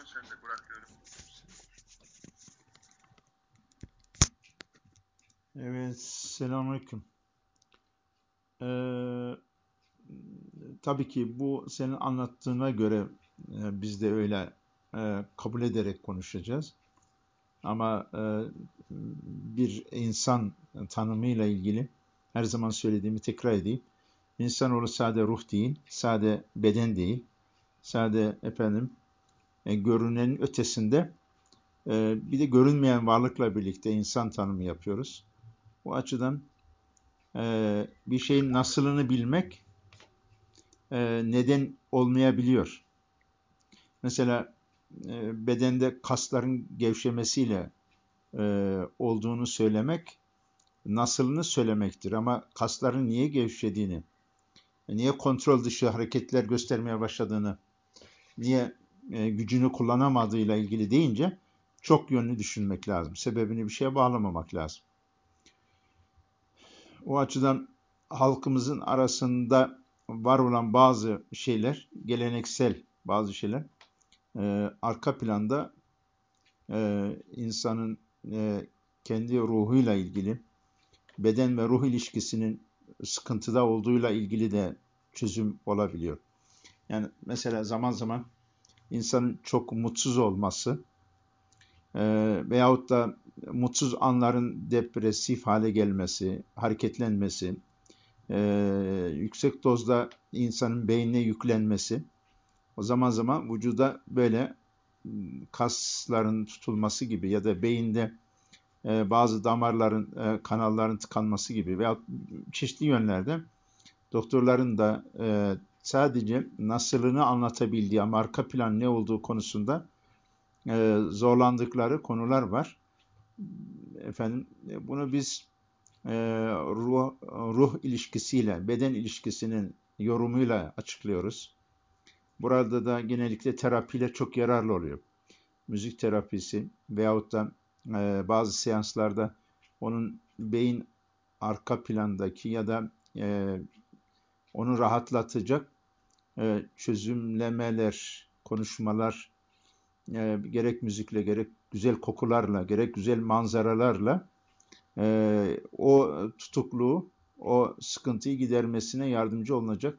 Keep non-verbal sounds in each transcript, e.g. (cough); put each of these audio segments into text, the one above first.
Mikrofon sende bırakıyorum. Evet, selamünaleyküm. Ee, tabii ki bu senin anlattığına göre e, biz de öyle e, kabul ederek konuşacağız. Ama e, bir insan tanımıyla ilgili her zaman söylediğimi tekrar edeyim. İnsanoğlu sade ruh değil, sade beden değil, sade efendim e, görünenin ötesinde e, bir de görünmeyen varlıkla birlikte insan tanımı yapıyoruz. Bu açıdan e, bir şeyin nasılını bilmek e, neden olmayabiliyor. Mesela e, bedende kasların gevşemesiyle e, olduğunu söylemek nasılını söylemektir. Ama kasların niye gevşediğini, niye kontrol dışı hareketler göstermeye başladığını, niye e, gücünü kullanamadığıyla ilgili deyince çok yönlü düşünmek lazım. Sebebini bir şeye bağlamamak lazım. O açıdan halkımızın arasında var olan bazı şeyler, geleneksel bazı şeyler, e, arka planda e, insanın e, kendi ruhuyla ilgili, beden ve ruh ilişkisinin sıkıntıda olduğuyla ilgili de çözüm olabiliyor. Yani mesela zaman zaman insanın çok mutsuz olması e, veyahut da mutsuz anların depresif hale gelmesi, hareketlenmesi, e, yüksek dozda insanın beynine yüklenmesi, o zaman zaman vücuda böyle kasların tutulması gibi ya da beyinde e, bazı damarların, e, kanalların tıkanması gibi veya çeşitli yönlerde doktorların da e, sadece nasılını anlatabildiği ama arka plan ne olduğu konusunda e, zorlandıkları konular var. Efendim e, bunu biz e, ruh, ruh ilişkisiyle, beden ilişkisinin yorumuyla açıklıyoruz. Burada da genellikle terapiyle çok yararlı oluyor. Müzik terapisi veyahut da e, bazı seanslarda onun beyin arka plandaki ya da e, onu rahatlatacak e, çözümlemeler, konuşmalar e, gerek müzikle, gerek güzel kokularla, gerek güzel manzaralarla e, o tutukluğu, o sıkıntıyı gidermesine yardımcı olunacak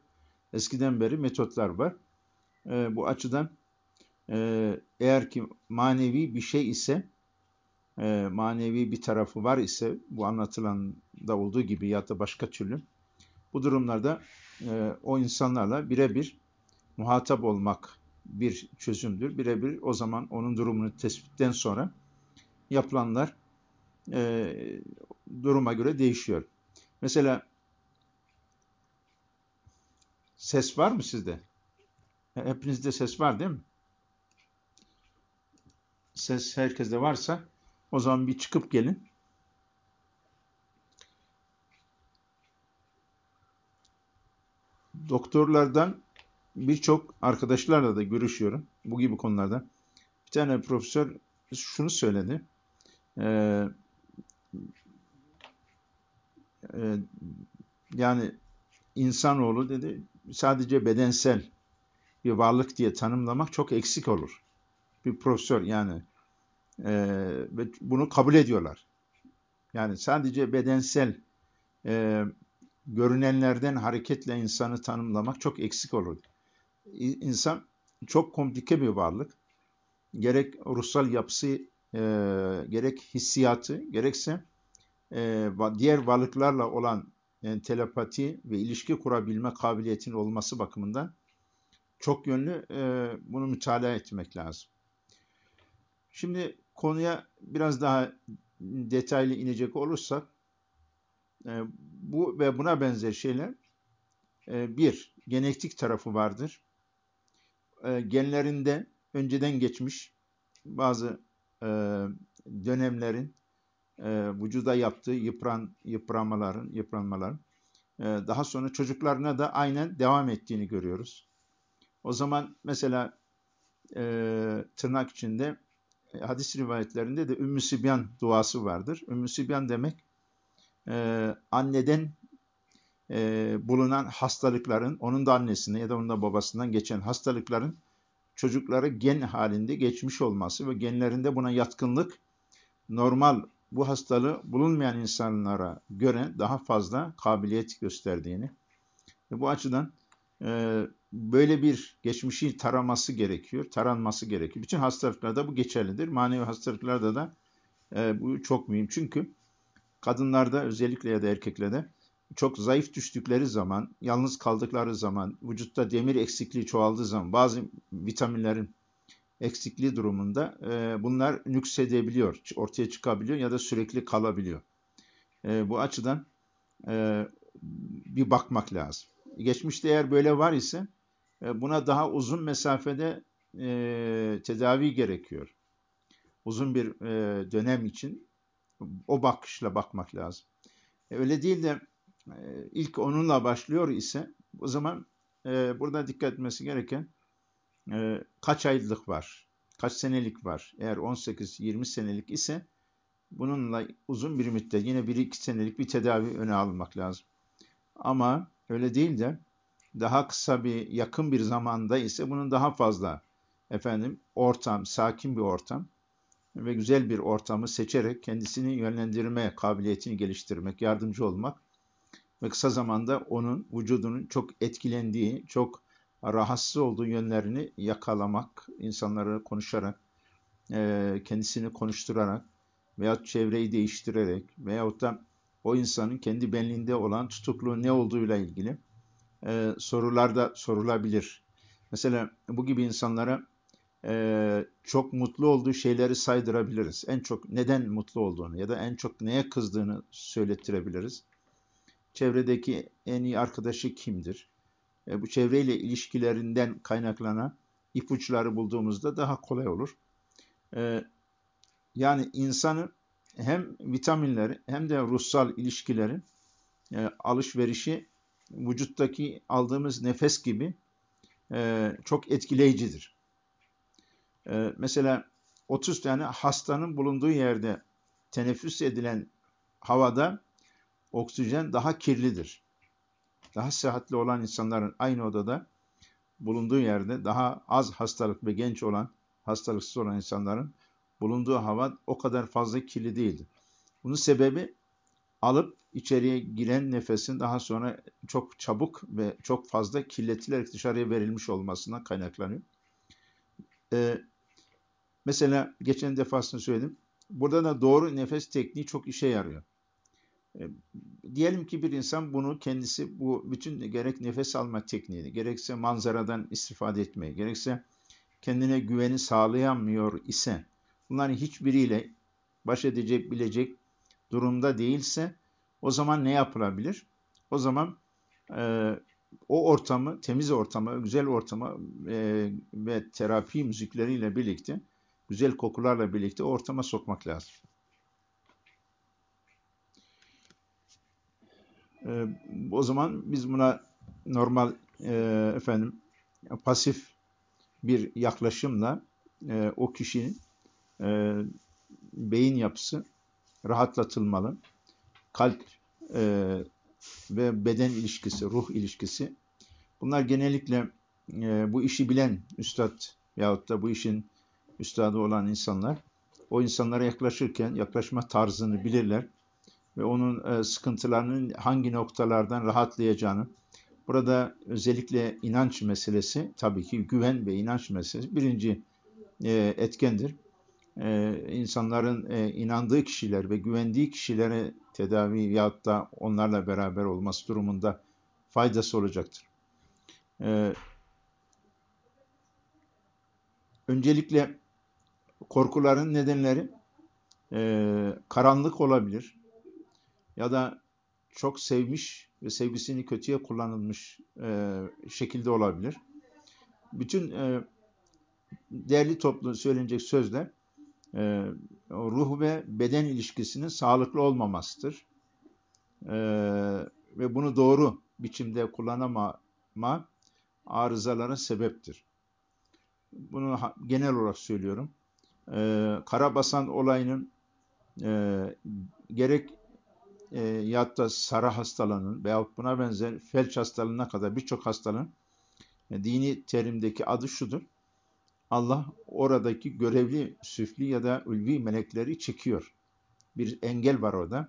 eskiden beri metotlar var. Bu açıdan eğer ki manevi bir şey ise, manevi bir tarafı var ise bu anlatılan da olduğu gibi ya da başka türlü bu durumlarda e, o insanlarla birebir muhatap olmak bir çözümdür. Birebir o zaman onun durumunu tespitten sonra yapılanlar e, duruma göre değişiyor. Mesela ses var mı sizde? Hepinizde ses var değil mi? Ses herkeste varsa o zaman bir çıkıp gelin. Doktorlardan birçok arkadaşlarla da görüşüyorum bu gibi konularda. Bir tane profesör şunu söyledi. Ee, e, yani insanoğlu dedi sadece bedensel bir varlık diye tanımlamak çok eksik olur. Bir profesör yani e, bunu kabul ediyorlar. Yani sadece bedensel e, görünenlerden hareketle insanı tanımlamak çok eksik olur. İnsan çok komplike bir varlık. Gerek ruhsal yapısı, e, gerek hissiyatı, gerekse e, diğer varlıklarla olan yani e, telepati ve ilişki kurabilme kabiliyetinin olması bakımından çok yönlü e, bunu mütalaa etmek lazım. Şimdi konuya biraz daha detaylı inecek olursak, e, bu ve buna benzer şeyler e, bir, genetik tarafı vardır. E, genlerinde önceden geçmiş bazı e, dönemlerin e, vücuda yaptığı yıpran, yıpranmaların, yıpranmaların e, daha sonra çocuklarına da aynen devam ettiğini görüyoruz. O zaman mesela e, tırnak içinde e, hadis rivayetlerinde de Ümmü Sibyan duası vardır. Ümmü Sibyan demek e, anneden e, bulunan hastalıkların, onun da annesine ya da onun da babasından geçen hastalıkların çocuklara gen halinde geçmiş olması ve genlerinde buna yatkınlık normal bu hastalığı bulunmayan insanlara göre daha fazla kabiliyet gösterdiğini ve bu açıdan e, böyle bir geçmişi taraması gerekiyor, taranması gerekiyor. Bütün hastalıklarda bu geçerlidir. Manevi hastalıklarda da e, bu çok mühim. Çünkü kadınlarda özellikle ya da erkeklerde çok zayıf düştükleri zaman, yalnız kaldıkları zaman, vücutta demir eksikliği çoğaldığı zaman, bazı vitaminlerin eksikliği durumunda e, bunlar nüksedebiliyor, ortaya çıkabiliyor ya da sürekli kalabiliyor. E, bu açıdan e, bir bakmak lazım. Geçmişte eğer böyle var ise e, buna daha uzun mesafede e, tedavi gerekiyor. Uzun bir e, dönem için o bakışla bakmak lazım. E, öyle değil de e, ilk onunla başlıyor ise o zaman e, burada dikkat etmesi gereken e, kaç aylık var, kaç senelik var. Eğer 18-20 senelik ise bununla uzun bir müddet yine 1-2 senelik bir tedavi öne almak lazım. Ama öyle değil de daha kısa bir yakın bir zamanda ise bunun daha fazla efendim ortam, sakin bir ortam ve güzel bir ortamı seçerek kendisini yönlendirme kabiliyetini geliştirmek, yardımcı olmak ve kısa zamanda onun vücudunun çok etkilendiği, çok rahatsız olduğu yönlerini yakalamak, insanlara konuşarak, kendisini konuşturarak veya çevreyi değiştirerek veyahut da o insanın kendi benliğinde olan tutukluğu ne olduğuyla ilgili e, sorular da sorulabilir. Mesela bu gibi insanlara e, çok mutlu olduğu şeyleri saydırabiliriz. En çok neden mutlu olduğunu ya da en çok neye kızdığını söylettirebiliriz. Çevredeki en iyi arkadaşı kimdir? E, bu çevreyle ilişkilerinden kaynaklanan ipuçları bulduğumuzda daha kolay olur. E, yani insanın hem vitaminleri hem de ruhsal ilişkilerin e, alışverişi vücuttaki aldığımız nefes gibi e, çok etkileyicidir. E, mesela 30 tane hastanın bulunduğu yerde teneffüs edilen havada oksijen daha kirlidir. Daha sıhhatli olan insanların aynı odada bulunduğu yerde daha az hastalık ve genç olan, hastalıksız olan insanların bulunduğu hava o kadar fazla kirli değildir. Bunun sebebi alıp içeriye giren nefesin daha sonra çok çabuk ve çok fazla kirletilerek dışarıya verilmiş olmasından kaynaklanıyor. Ee, mesela geçen defasında söyledim. Burada da doğru nefes tekniği çok işe yarıyor. Ee, diyelim ki bir insan bunu kendisi bu bütün gerek nefes alma tekniğini, gerekse manzaradan istifade etmeyi, gerekse kendine güveni sağlayamıyor ise bunların hiçbiriyle baş edecek bilecek durumda değilse o zaman ne yapılabilir? O zaman e, o ortamı, temiz ortamı, güzel ortamı e, ve terapi müzikleriyle birlikte, güzel kokularla birlikte ortama sokmak lazım. E, o zaman biz buna normal e, efendim pasif bir yaklaşımla e, o kişinin e, beyin yapısı rahatlatılmalı kalp e, ve beden ilişkisi, ruh ilişkisi. Bunlar genellikle e, bu işi bilen üstad yahut da bu işin üstadı olan insanlar o insanlara yaklaşırken yaklaşma tarzını bilirler ve onun e, sıkıntılarının hangi noktalardan rahatlayacağını burada özellikle inanç meselesi tabii ki güven ve inanç meselesi birinci e, etkendir e, insanların e, inandığı kişiler ve güvendiği kişilere tedavi yahut da onlarla beraber olması durumunda faydası olacaktır. E, öncelikle korkuların nedenleri e, karanlık olabilir ya da çok sevmiş ve sevgisini kötüye kullanılmış e, şekilde olabilir. Bütün e, değerli toplu söylenecek sözler e, ruh ve beden ilişkisinin sağlıklı olmamasıdır. E, ve bunu doğru biçimde kullanamama arızalara sebeptir. Bunu genel olarak söylüyorum. E, Karabasan olayının e, gerek e, ya da sarı hastalığının veyahut buna benzer felç hastalığına kadar birçok hastalığın e, dini terimdeki adı şudur. Allah oradaki görevli süfli ya da ulvi melekleri çekiyor. Bir engel var orada.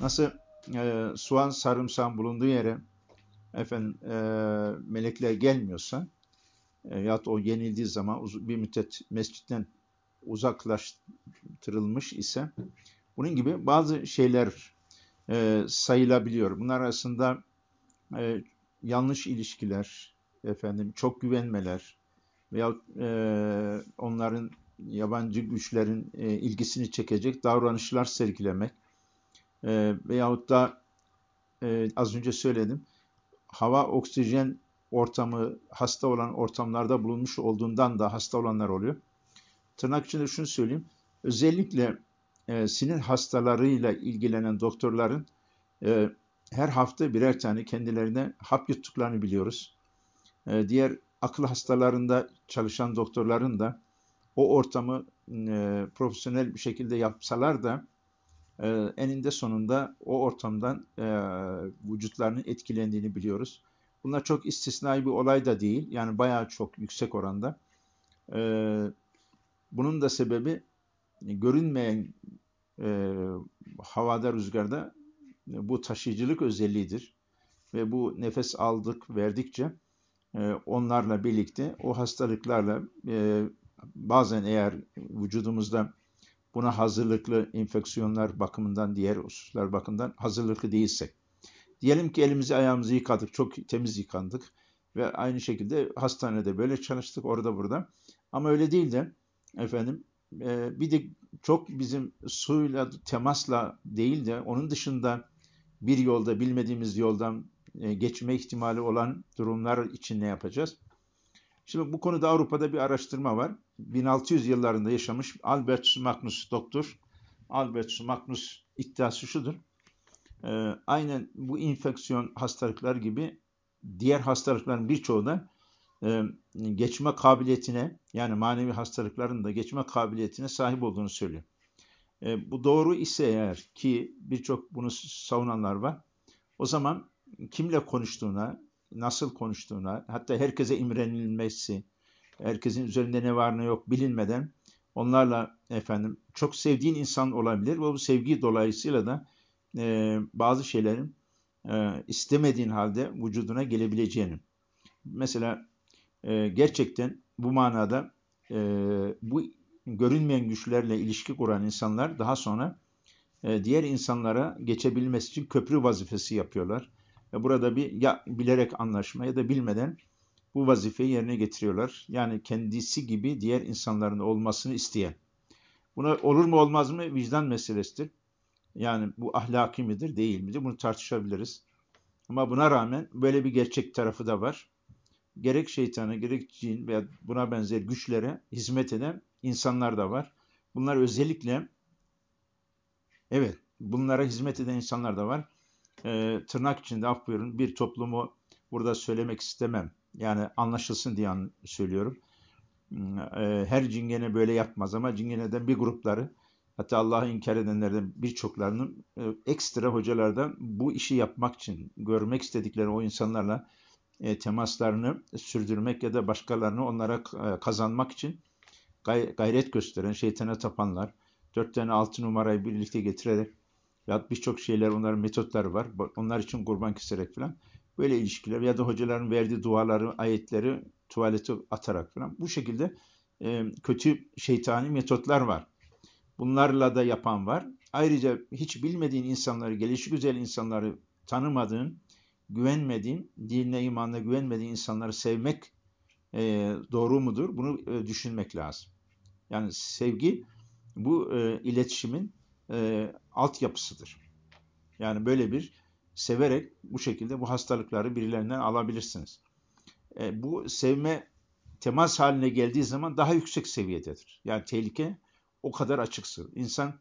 Nasıl e, soğan sarımsağın bulunduğu yere efendim e, melekler gelmiyorsa e, ya o yenildiği zaman bir müddet mescitten uzaklaştırılmış ise bunun gibi bazı şeyler e, sayılabiliyor. Bunlar arasında e, yanlış ilişkiler, efendim çok güvenmeler veya e, onların yabancı güçlerin e, ilgisini çekecek davranışlar sergilemek e, veyahut da e, az önce söyledim hava oksijen ortamı hasta olan ortamlarda bulunmuş olduğundan da hasta olanlar oluyor. Tırnak içinde şunu söyleyeyim. Özellikle e, sinir hastalarıyla ilgilenen doktorların e, her hafta birer tane kendilerine hap yuttuklarını biliyoruz. E, diğer akıl hastalarında çalışan doktorların da o ortamı e, profesyonel bir şekilde yapsalar da e, eninde sonunda o ortamdan e, vücutlarının etkilendiğini biliyoruz. Bunlar çok istisnai bir olay da değil. Yani bayağı çok yüksek oranda. E, bunun da sebebi görünmeyen e, havada, rüzgarda bu taşıyıcılık özelliğidir. Ve bu nefes aldık, verdikçe e, onlarla birlikte o hastalıklarla e, bazen eğer vücudumuzda buna hazırlıklı enfeksiyonlar bakımından, diğer hususlar bakımından hazırlıklı değilsek. Diyelim ki elimizi ayağımızı yıkadık, çok temiz yıkandık ve aynı şekilde hastanede böyle çalıştık orada burada. Ama öyle değil de efendim e, bir de çok bizim suyla temasla değil de onun dışında bir yolda bilmediğimiz yoldan e, geçme ihtimali olan durumlar için ne yapacağız? Şimdi bu konuda Avrupa'da bir araştırma var. 1600 yıllarında yaşamış Albert Magnus doktor. Albert Magnus iddiası şudur. E, aynen bu infeksiyon hastalıklar gibi diğer hastalıkların birçoğu da e, geçme kabiliyetine yani manevi hastalıkların da geçme kabiliyetine sahip olduğunu söylüyor. E, bu doğru ise eğer ki birçok bunu savunanlar var. O zaman kimle konuştuğuna, nasıl konuştuğuna, hatta herkese imrenilmesi, herkesin üzerinde ne var ne yok bilinmeden onlarla efendim çok sevdiğin insan olabilir ve bu sevgi dolayısıyla da e, bazı şeylerin e, istemediğin halde vücuduna gelebileceğini. Mesela e, gerçekten bu manada e, bu görünmeyen güçlerle ilişki kuran insanlar daha sonra e, diğer insanlara geçebilmesi için köprü vazifesi yapıyorlar. Ve burada bir ya bilerek anlaşma ya da bilmeden bu vazifeyi yerine getiriyorlar. Yani kendisi gibi diğer insanların olmasını isteyen. Buna olur mu olmaz mı vicdan meselesidir. Yani bu ahlaki midir değil midir bunu tartışabiliriz. Ama buna rağmen böyle bir gerçek tarafı da var. Gerek şeytana gerek cin veya buna benzer güçlere hizmet eden insanlar da var. Bunlar özellikle evet bunlara hizmet eden insanlar da var. Ee, tırnak içinde af buyurun bir toplumu burada söylemek istemem. Yani anlaşılsın diye söylüyorum. Hmm, e, her cingene böyle yapmaz ama cingeneden bir grupları hatta Allah'ı inkar edenlerden birçoklarının e, ekstra hocalardan bu işi yapmak için görmek istedikleri o insanlarla e, temaslarını sürdürmek ya da başkalarını onlara kazanmak için gayret gösteren, şeytana tapanlar, dört tane altı numarayı birlikte getirerek ya birçok şeyler, onların metotları var. Onlar için kurban keserek falan. Böyle ilişkiler ya da hocaların verdiği duaları, ayetleri tuvalete atarak falan. Bu şekilde e, kötü şeytani metotlar var. Bunlarla da yapan var. Ayrıca hiç bilmediğin insanları, gelişi güzel insanları tanımadığın, güvenmediğin, dinle, imanla güvenmediğin insanları sevmek e, doğru mudur? Bunu e, düşünmek lazım. Yani sevgi bu e, iletişimin e, altyapısıdır. Yani böyle bir severek bu şekilde bu hastalıkları birilerinden alabilirsiniz. E, bu sevme temas haline geldiği zaman daha yüksek seviyededir. Yani tehlike o kadar açıksın. İnsan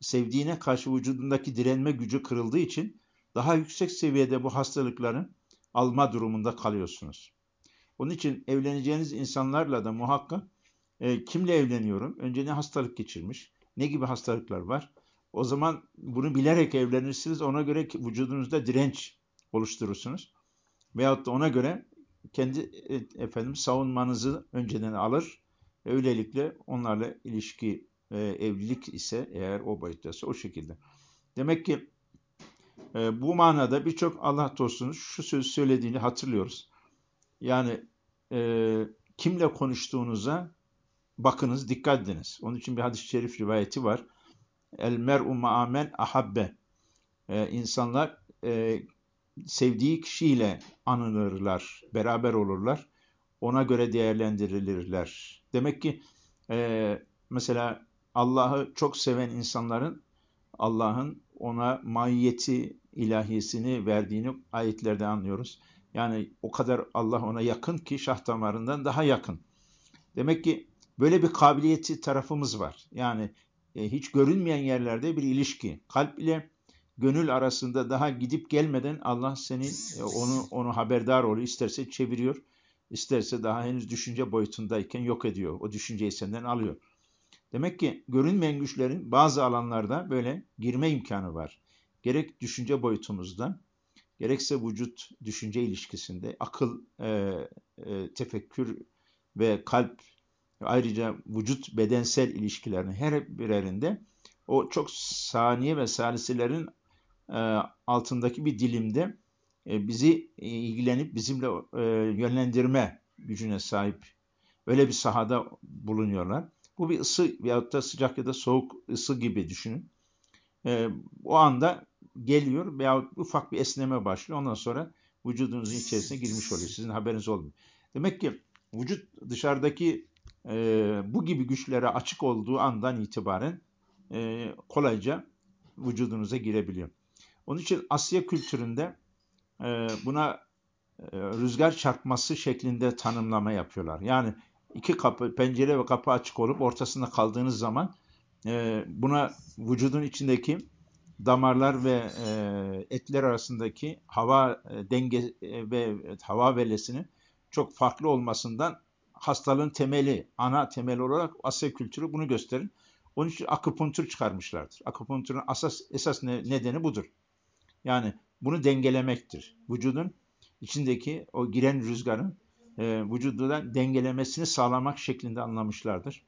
sevdiğine karşı vücudundaki direnme gücü kırıldığı için daha yüksek seviyede bu hastalıkların alma durumunda kalıyorsunuz. Onun için evleneceğiniz insanlarla da muhakkak e, kimle evleniyorum? Önce ne hastalık geçirmiş? Ne gibi hastalıklar var? O zaman bunu bilerek evlenirsiniz. Ona göre vücudunuzda direnç oluşturursunuz. Veyahut da ona göre kendi e, efendim savunmanızı önceden alır Öylelikle onlarla ilişki, e, evlilik ise eğer o boyuttaysa o şekilde. Demek ki e, bu manada birçok Allah dostunun şu sözü söylediğini hatırlıyoruz. Yani e, kimle konuştuğunuza bakınız, dikkat ediniz. Onun için bir hadis-i şerif rivayeti var. El mer'u ma'amen ahabbe. E, insanlar e, sevdiği kişiyle anılırlar, beraber olurlar. Ona göre değerlendirilirler. Demek ki e, mesela Allah'ı çok seven insanların Allah'ın ona mahiyeti ilahiyesini verdiğini ayetlerde anlıyoruz. Yani o kadar Allah ona yakın ki şah damarından daha yakın. Demek ki böyle bir kabiliyeti tarafımız var. Yani e, hiç görünmeyen yerlerde bir ilişki. Kalp ile gönül arasında daha gidip gelmeden Allah senin e, onu onu haberdar oluyor. İsterse çeviriyor, isterse daha henüz düşünce boyutundayken yok ediyor. O düşünceyi senden alıyor. Demek ki görünmeyen güçlerin bazı alanlarda böyle girme imkanı var. Gerek düşünce boyutumuzda, gerekse vücut düşünce ilişkisinde, akıl, e, e, tefekkür ve kalp, ayrıca vücut bedensel ilişkilerinin her birerinde o çok saniye ve saliselerin e, altındaki bir dilimde e, bizi e, ilgilenip bizimle e, yönlendirme gücüne sahip öyle bir sahada bulunuyorlar. Bu bir ısı veyahut da sıcak ya da soğuk ısı gibi düşünün. E, o anda geliyor veyahut ufak bir esneme başlıyor. Ondan sonra vücudunuzun içerisine girmiş oluyor. Sizin haberiniz olmuyor. Demek ki vücut dışarıdaki e, bu gibi güçlere açık olduğu andan itibaren e, kolayca vücudunuza girebiliyor. Onun için Asya kültüründe e, buna e, rüzgar çarpması şeklinde tanımlama yapıyorlar. Yani iki kapı, pencere ve kapı açık olup ortasında kaldığınız zaman e, buna vücudun içindeki damarlar ve e, etler arasındaki hava e, denge e, ve hava velesinin çok farklı olmasından hastalığın temeli, ana temeli olarak Asya kültürü bunu gösterir. Onun için akupunktur çıkarmışlardır. Akupunkturun asas, esas nedeni budur. Yani bunu dengelemektir. Vücudun içindeki o giren rüzgarın e, vücudu dengelemesini sağlamak şeklinde anlamışlardır.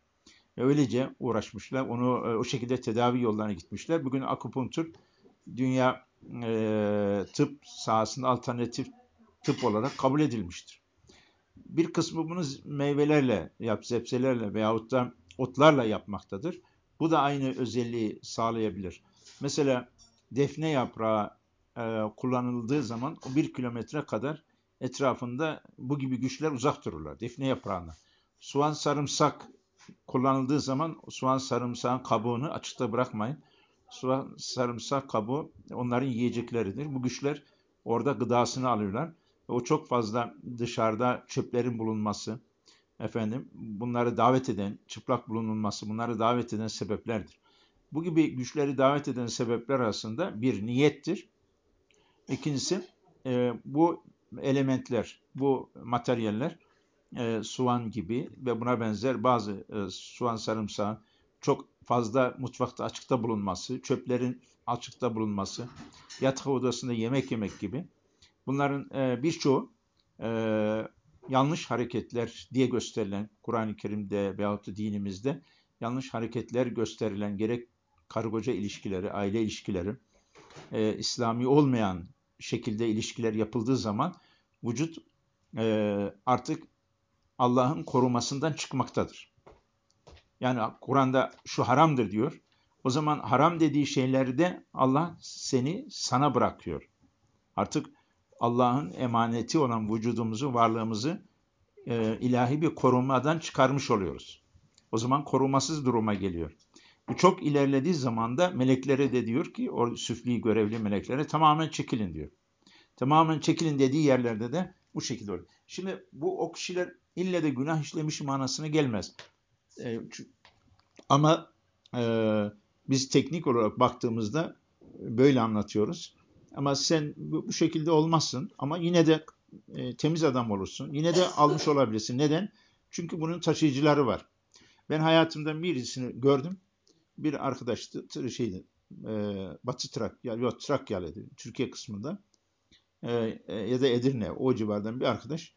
Ve öylece uğraşmışlar. Onu e, o şekilde tedavi yollarına gitmişler. Bugün akupunktur dünya e, tıp sahasında alternatif tıp olarak kabul edilmiştir. Bir kısmı bunu meyvelerle, yap, zepselerle veyahut da otlarla yapmaktadır. Bu da aynı özelliği sağlayabilir. Mesela defne yaprağı e, kullanıldığı zaman bir kilometre kadar etrafında bu gibi güçler uzak dururlar. Defne yaprağına. Soğan sarımsak kullanıldığı zaman soğan sarımsağın kabuğunu açıkta bırakmayın. Soğan sarımsak kabuğu onların yiyecekleridir. Bu güçler orada gıdasını alıyorlar. O çok fazla dışarıda çöplerin bulunması, efendim bunları davet eden, çıplak bulunulması, bunları davet eden sebeplerdir. Bu gibi güçleri davet eden sebepler arasında bir niyettir. İkincisi e, bu elementler, bu materyaller e, soğan gibi ve buna benzer bazı e, soğan sarımsağı çok fazla mutfakta açıkta bulunması, çöplerin açıkta bulunması, yatak odasında yemek yemek gibi. Bunların e, birçoğu e, yanlış hareketler diye gösterilen Kur'an-ı Kerim'de veyahut da dinimizde yanlış hareketler gösterilen gerek karı koca ilişkileri, aile ilişkileri, e, İslami olmayan şekilde ilişkiler yapıldığı zaman vücut e, artık Allah'ın korumasından çıkmaktadır. Yani Kur'an'da şu haramdır diyor. O zaman haram dediği şeylerde Allah seni sana bırakıyor. Artık Allah'ın emaneti olan vücudumuzu, varlığımızı e, ilahi bir korumadan çıkarmış oluyoruz. O zaman korumasız duruma geliyor. Bu çok ilerlediği zaman da meleklere de diyor ki, o süfli görevli meleklere tamamen çekilin diyor. Tamamen çekilin dediği yerlerde de bu şekilde oluyor. Şimdi bu o kişiler ille de günah işlemiş manasına gelmez. E, ama e, biz teknik olarak baktığımızda böyle anlatıyoruz. Ama sen bu, bu şekilde olmazsın ama yine de e, temiz adam olursun. Yine de almış olabilirsin. Neden? Çünkü bunun taşıyıcıları var. Ben hayatımda birisini gördüm. Bir arkadaştı, şeydi, e, Batı Trakya, yok Trakya'lıydı, Türkiye kısmında. E, e, ya da Edirne, o civardan bir arkadaş.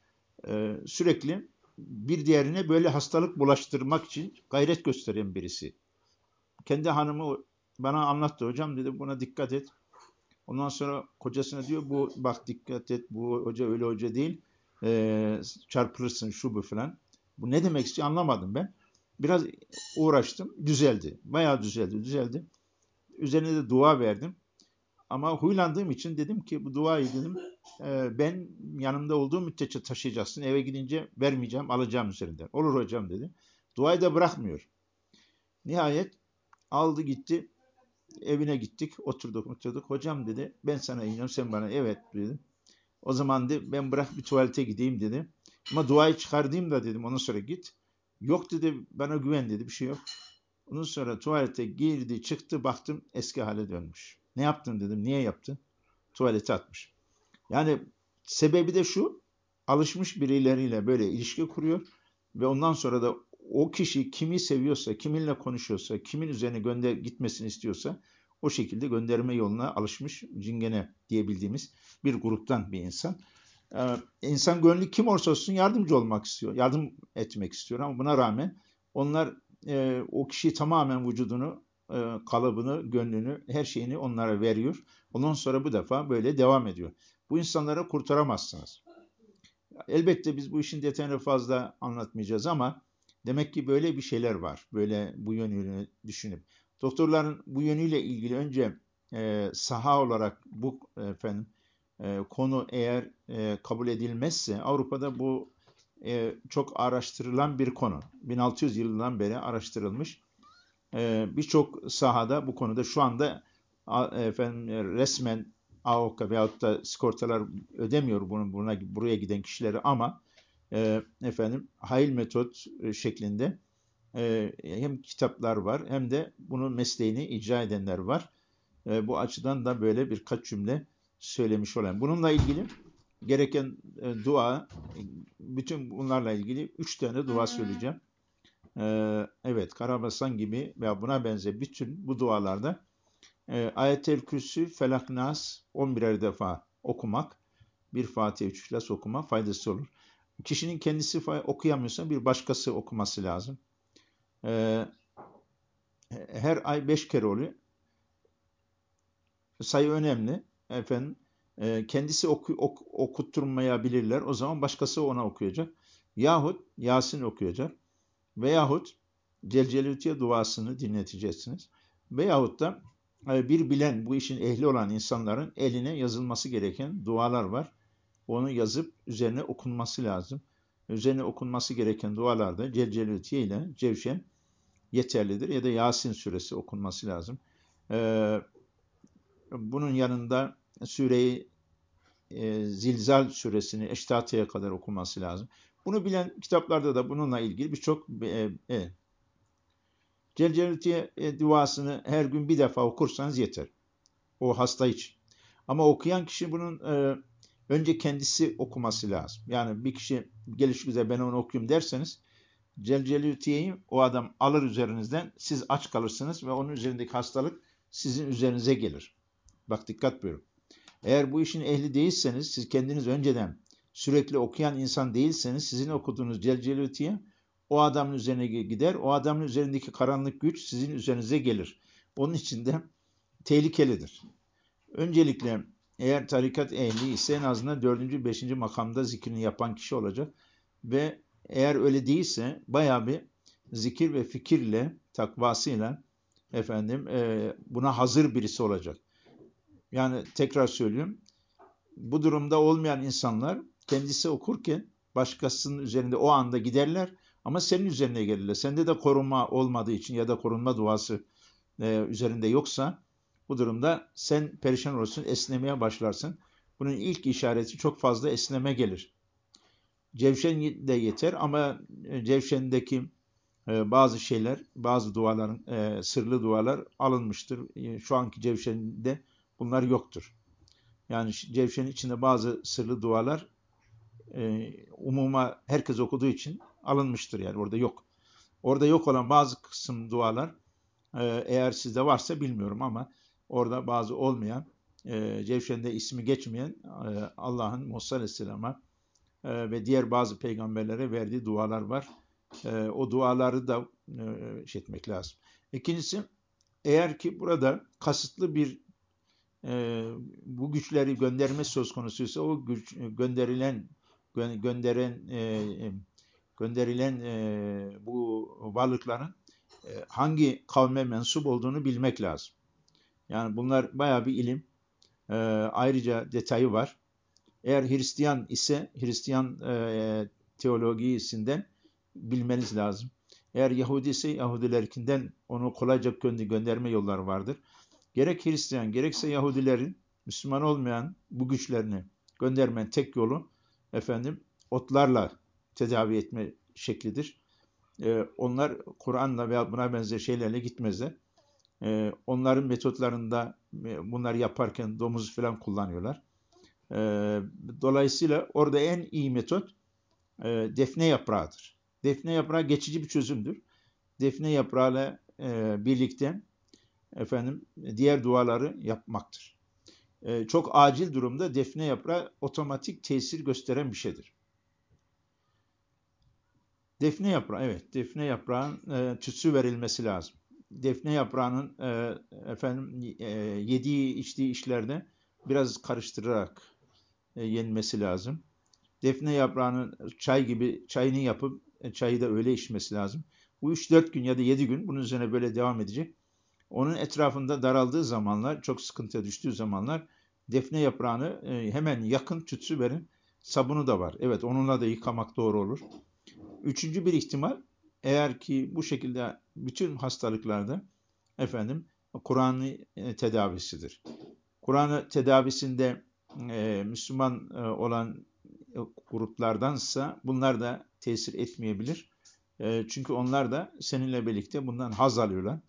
E, sürekli bir diğerine böyle hastalık bulaştırmak için gayret gösteren birisi. Kendi hanımı bana anlattı hocam dedi buna dikkat et. Ondan sonra kocasına diyor bu bak dikkat et bu hoca öyle hoca değil ee, çarpılırsın şu bu falan. Bu ne demek istiyor anlamadım ben. Biraz uğraştım düzeldi. Bayağı düzeldi düzeldi. Üzerine de dua verdim. Ama huylandığım için dedim ki bu duayı dedim e, ben yanımda olduğum müddetçe taşıyacaksın. Eve gidince vermeyeceğim alacağım üzerinden. Olur hocam dedi. Duayı da bırakmıyor. Nihayet aldı gitti. Evine gittik. Oturduk oturduk. Hocam dedi ben sana iniyorum sen bana evet dedim. O zaman de ben bırak bir tuvalete gideyim dedi. Ama duayı çıkardayım da dedim ondan sonra git. Yok dedi bana güven dedi bir şey yok. Ondan sonra tuvalete girdi çıktı baktım eski hale dönmüş. Ne yaptın dedim niye yaptın? Tuvalete atmış. Yani sebebi de şu alışmış birileriyle böyle ilişki kuruyor ve ondan sonra da o kişi kimi seviyorsa, kiminle konuşuyorsa, kimin üzerine gönder gitmesini istiyorsa o şekilde gönderme yoluna alışmış cingene diyebildiğimiz bir gruptan bir insan. Ee, insan gönlü kim olursa olsun yardımcı olmak istiyor, yardım etmek istiyor ama buna rağmen onlar e, o kişi tamamen vücudunu, e, kalıbını, gönlünü, her şeyini onlara veriyor. Ondan sonra bu defa böyle devam ediyor. Bu insanları kurtaramazsınız. Elbette biz bu işin detayını fazla anlatmayacağız ama demek ki böyle bir şeyler var. Böyle bu yönünü düşünüp. Doktorların bu yönüyle ilgili önce e, saha olarak bu efendim e, konu eğer e, kabul edilmezse Avrupa'da bu e, çok araştırılan bir konu. 1600 yılından beri araştırılmış. E, Birçok sahada bu konuda şu anda efendim resmen AOK veyahut da sigortalar ödemiyor bunu, buna, buraya giden kişileri ama e, efendim hayıl metot e, şeklinde e, hem kitaplar var hem de bunun mesleğini icra edenler var. E, bu açıdan da böyle birkaç cümle söylemiş olayım. Bununla ilgili gereken e, dua, bütün bunlarla ilgili üç tane dua söyleyeceğim. E, evet, Karabasan gibi veya buna benzer bütün bu dualarda e, Ayet-el Kürsü, Felak Nas 11'er defa okumak, bir Fatih, üç İhlas okuma faydası olur. Kişinin kendisi okuyamıyorsa bir başkası okuması lazım. E, her ay beş kere oluyor. Sayı önemli. Efendim, e, kendisi oku, ok, okutturmayabilirler. O zaman başkası ona okuyacak. Yahut Yasin okuyacak. Veyahut Celcelütiye duasını dinleteceksiniz. Veyahut da e, bir bilen, bu işin ehli olan insanların eline yazılması gereken dualar var. Onu yazıp üzerine okunması lazım. Üzerine okunması gereken dualarda Celcelütiye ile Cevşen yeterlidir. Ya da Yasin suresi okunması lazım. Ee, bunun yanında süreyi e, Zilzal suresini Eştati'ye kadar okuması lazım. Bunu bilen kitaplarda da bununla ilgili birçok e, e, Celcelütiye e, duasını her gün bir defa okursanız yeter. O hasta için. Ama okuyan kişi bunun e, önce kendisi okuması lazım. Yani bir kişi geliş güzel ben onu okuyayım derseniz Celcelütiye'yi o adam alır üzerinizden siz aç kalırsınız ve onun üzerindeki hastalık sizin üzerinize gelir. Bak dikkat buyurun. Eğer bu işin ehli değilseniz, siz kendiniz önceden sürekli okuyan insan değilseniz, sizin okuduğunuz Celcelütiye o adamın üzerine gider. O adamın üzerindeki karanlık güç sizin üzerinize gelir. Onun için de tehlikelidir. Öncelikle eğer tarikat ehli ise en azından 4. 5. makamda zikrini yapan kişi olacak. Ve eğer öyle değilse bayağı bir zikir ve fikirle, takvasıyla efendim e, buna hazır birisi olacak. Yani tekrar söylüyorum. Bu durumda olmayan insanlar kendisi okurken başkasının üzerinde o anda giderler ama senin üzerine gelirler. Sende de korunma olmadığı için ya da korunma duası e, üzerinde yoksa bu durumda sen perişan olursun, esnemeye başlarsın. Bunun ilk işareti çok fazla esneme gelir. Cevşen de yeter ama e, Cevşen'deki e, bazı şeyler, bazı duaların, e, sırlı dualar alınmıştır. Şu anki Cevşen'de bunlar yoktur. Yani Cevşen'in içinde bazı sırlı dualar e, umuma herkes okuduğu için alınmıştır yani orada yok. Orada yok olan bazı kısım dualar e, eğer sizde varsa bilmiyorum ama orada bazı olmayan e, Cevşen'de ismi geçmeyen e, Allah'ın Musa Aleyhisselam'a e, ve diğer bazı peygamberlere verdiği dualar var. E, o duaları da e, şey etmek lazım. İkincisi eğer ki burada kasıtlı bir e, bu güçleri gönderme söz konusuysa o güç gönderilen gö gönderen e, gönderilen e, bu varlıkların e, hangi kavme mensup olduğunu bilmek lazım. Yani bunlar baya bir ilim. E, ayrıca detayı var. Eğer Hristiyan ise Hristiyan e, teolojisinden bilmeniz lazım. Eğer Yahudi ise Yahudilerkinden onu kolayca gö gönderme yolları vardır. Gerek Hristiyan gerekse Yahudilerin Müslüman olmayan bu güçlerini göndermenin tek yolu efendim otlarla tedavi etme şeklidir. Ee, onlar Kur'an'la veya buna benzer şeylerle gitmezler. Ee, onların metotlarında e, bunları yaparken domuz falan kullanıyorlar. Ee, dolayısıyla orada en iyi metot e, defne yaprağıdır. Defne yaprağı geçici bir çözümdür. Defne yaprağıyla e, birlikte efendim diğer duaları yapmaktır. E, çok acil durumda defne yaprağı otomatik tesir gösteren bir şeydir. Defne yaprağı, evet, defne yaprağın e, tütsü verilmesi lazım. Defne yaprağının e, efendim e, yediği içtiği işlerde biraz karıştırarak e, yenmesi lazım. Defne yaprağının çay gibi çayını yapıp e, çayı da öyle içmesi lazım. Bu 3-4 gün ya da 7 gün bunun üzerine böyle devam edecek. Onun etrafında daraldığı zamanlar, çok sıkıntıya düştüğü zamanlar defne yaprağını e, hemen yakın tütsü verin. Sabunu da var. Evet onunla da yıkamak doğru olur. Üçüncü bir ihtimal eğer ki bu şekilde bütün hastalıklarda efendim Kur'an'ı e, tedavisidir. Kur'an'ı tedavisinde e, Müslüman e, olan e, gruplardansa bunlar da tesir etmeyebilir. E, çünkü onlar da seninle birlikte bundan haz alıyorlar.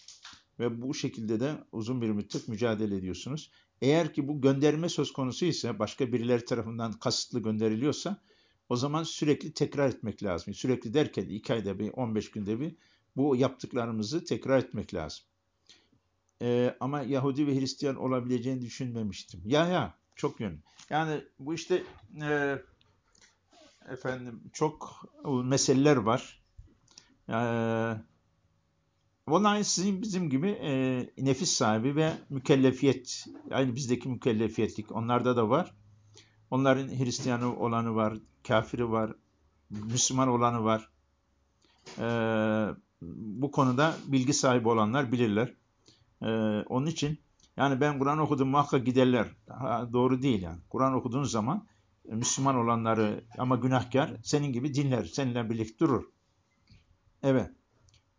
Ve bu şekilde de uzun bir müddet mücadele ediyorsunuz. Eğer ki bu gönderme söz konusu ise başka birileri tarafından kasıtlı gönderiliyorsa o zaman sürekli tekrar etmek lazım. Sürekli derken 2 ayda bir, 15 günde bir bu yaptıklarımızı tekrar etmek lazım. Ee, ama Yahudi ve Hristiyan olabileceğini düşünmemiştim. Ya ya çok yönlü. Yani bu işte e, efendim çok meseleler var. E, onlar sizin bizim gibi e, nefis sahibi ve mükellefiyet, aynı bizdeki mükellefiyetlik onlarda da var. Onların Hristiyanı olanı var, kafiri var, Müslüman olanı var. E, bu konuda bilgi sahibi olanlar bilirler. E, onun için yani ben Kur'an okudum muhakkak giderler. Ha, doğru değil yani. Kur'an okuduğun zaman Müslüman olanları ama günahkar senin gibi dinler, seninle birlikte durur. Evet.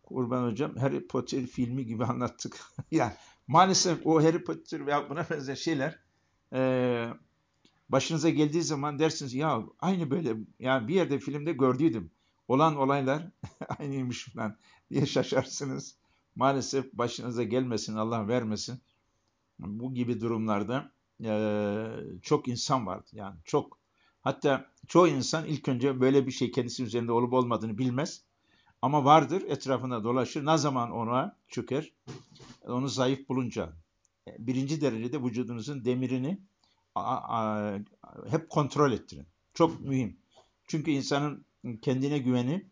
Kurban hocam Harry Potter filmi gibi (laughs) anlattık. yani maalesef o Harry Potter veya buna benzer şeyler e, başınıza geldiği zaman dersiniz ya aynı böyle yani bir yerde filmde gördüydüm. Olan olaylar (laughs) aynıymış falan diye şaşarsınız. Maalesef başınıza gelmesin Allah vermesin. Bu gibi durumlarda e, çok insan vardı. Yani çok. Hatta çoğu insan ilk önce böyle bir şey kendisi üzerinde olup olmadığını bilmez. Ama vardır etrafında dolaşır. Ne zaman ona çöker? Onu zayıf bulunca. Birinci derecede vücudunuzun demirini hep kontrol ettirin. Çok mühim. Çünkü insanın kendine güveni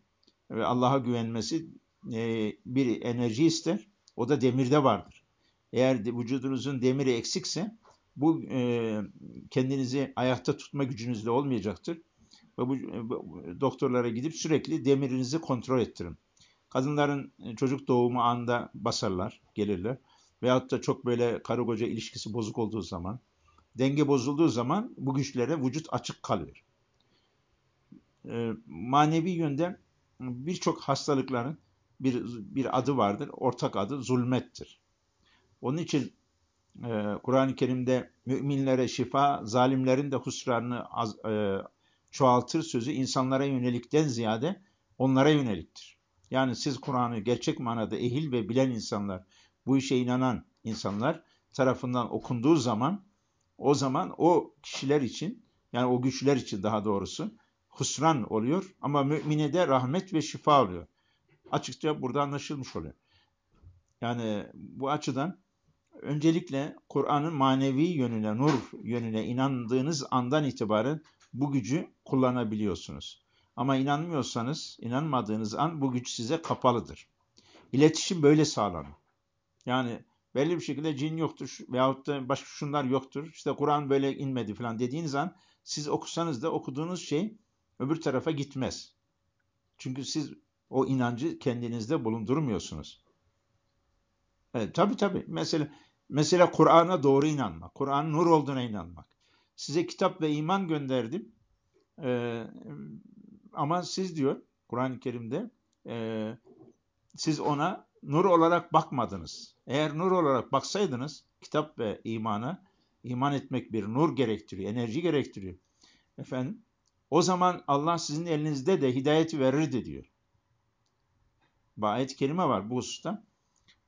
ve Allah'a güvenmesi e, bir enerji ister. O da demirde vardır. Eğer vücudunuzun demiri eksikse bu e, kendinizi ayakta tutma gücünüzde olmayacaktır. Ve bu, bu doktorlara gidip sürekli demirinizi kontrol ettirin. Kadınların e, çocuk doğumu anda basarlar, gelirler. Veyahut da çok böyle karı koca ilişkisi bozuk olduğu zaman, denge bozulduğu zaman bu güçlere vücut açık kalıyor. E, manevi yönden birçok hastalıkların bir, bir adı vardır. Ortak adı zulmettir. Onun için e, Kur'an-ı Kerim'de müminlere şifa, zalimlerin de husranını e, çoğaltır sözü insanlara yönelikten ziyade onlara yöneliktir. Yani siz Kur'an'ı gerçek manada ehil ve bilen insanlar, bu işe inanan insanlar tarafından okunduğu zaman o zaman o kişiler için yani o güçler için daha doğrusu husran oluyor ama mümine de rahmet ve şifa oluyor. Açıkça burada anlaşılmış oluyor. Yani bu açıdan öncelikle Kur'an'ın manevi yönüne, nur yönüne inandığınız andan itibaren bu gücü kullanabiliyorsunuz. Ama inanmıyorsanız, inanmadığınız an bu güç size kapalıdır. İletişim böyle sağlanır. Yani belli bir şekilde cin yoktur veyahut da başka şunlar yoktur. İşte Kur'an böyle inmedi falan dediğiniz an siz okusanız da okuduğunuz şey öbür tarafa gitmez. Çünkü siz o inancı kendinizde bulundurmuyorsunuz. Evet, tabii tabii. Mesela, mesela Kur'an'a doğru inanmak, Kur'an'ın nur olduğuna inanmak. Size kitap ve iman gönderdim. Ee, ama siz diyor Kur'an-ı Kerim'de e, siz ona nur olarak bakmadınız. Eğer nur olarak baksaydınız kitap ve imana iman etmek bir nur gerektiriyor, enerji gerektiriyor. Efendim o zaman Allah sizin elinizde de hidayeti verirdi diyor. Ayet-i kerime var bu hususta.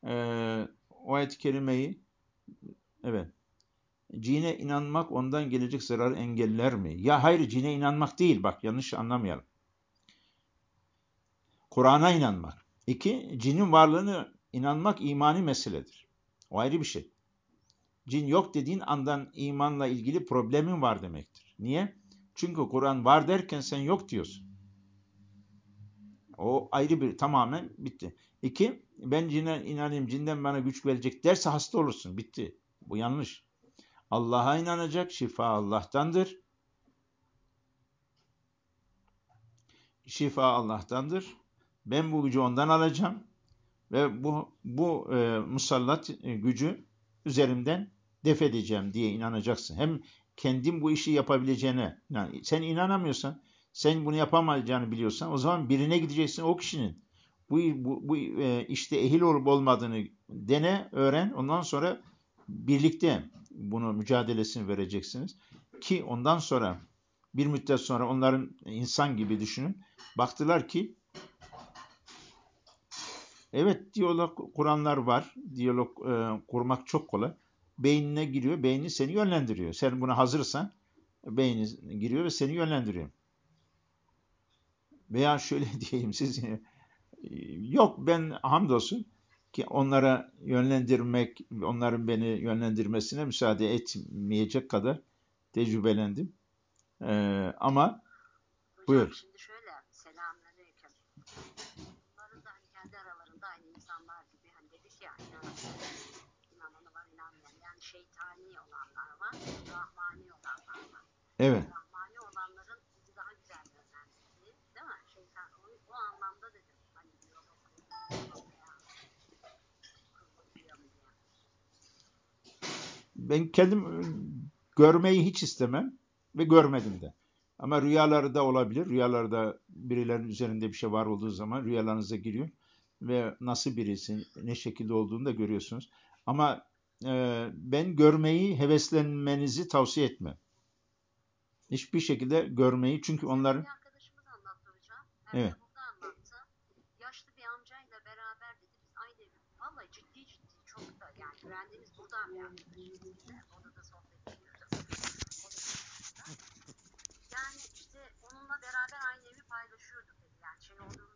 Ee, o ayet-i kerimeyi evet cine inanmak ondan gelecek zararı engeller mi? Ya hayır cine inanmak değil bak yanlış anlamayalım. Kur'an'a inanmak. İki, cinin varlığını inanmak imani meseledir. O ayrı bir şey. Cin yok dediğin andan imanla ilgili problemin var demektir. Niye? Çünkü Kur'an var derken sen yok diyorsun. O ayrı bir tamamen bitti. İki, ben cine inanayım, cinden bana güç verecek derse hasta olursun. Bitti. Bu yanlış. Allah'a inanacak, şifa Allah'tandır. Şifa Allah'tandır. Ben bu gücü ondan alacağım ve bu bu e, musallat e, gücü üzerimden def edeceğim diye inanacaksın. Hem kendim bu işi yapabileceğine, yani sen inanamıyorsan, sen bunu yapamayacağını biliyorsan o zaman birine gideceksin o kişinin. Bu, bu, bu e, işte ehil olup olmadığını dene, öğren. Ondan sonra birlikte bunu mücadelesini vereceksiniz. Ki ondan sonra bir müddet sonra onların insan gibi düşünün. Baktılar ki Evet diyalog kuranlar var. Diyalog e, kurmak çok kolay. Beynine giriyor. Beyni seni yönlendiriyor. Sen buna hazırsan beyni giriyor ve seni yönlendiriyor. Veya şöyle (laughs) diyeyim siz yok ben hamdolsun ki onlara yönlendirmek, onların beni yönlendirmesine müsaade etmeyecek kadar tecrübelendim. Ee, ama Hocam, buyur. Şimdi şöyle selamünaleyküm. Bunların da hani kendi aralarında aynı insanlar gibi hani dedik ya inan, inananı var inanmayan. Yani şeytani olanlar var, rahmani olanlar var. Evet. Rahmani olanların bizi daha güzel yönlendirdiği değil mi? Şeytan o, o anlamda dedim. Hani diyalog kuruluyor veya kuruluyor mu diye. Ben kendim e, görmeyi hiç istemem ve görmedim de. Ama rüyaları da olabilir. Rüyalarda birilerinin üzerinde bir şey var olduğu zaman rüyalarınıza giriyor ve nasıl birisi, ne şekilde olduğunu da görüyorsunuz. Ama e, ben görmeyi heveslenmenizi tavsiye etmem. Hiçbir şekilde görmeyi çünkü onların Evet. Orada da sohbet ediyoruz. Yani işte onunla beraber aynı evi paylaşıyorduk dedi. Yani şey olduğunu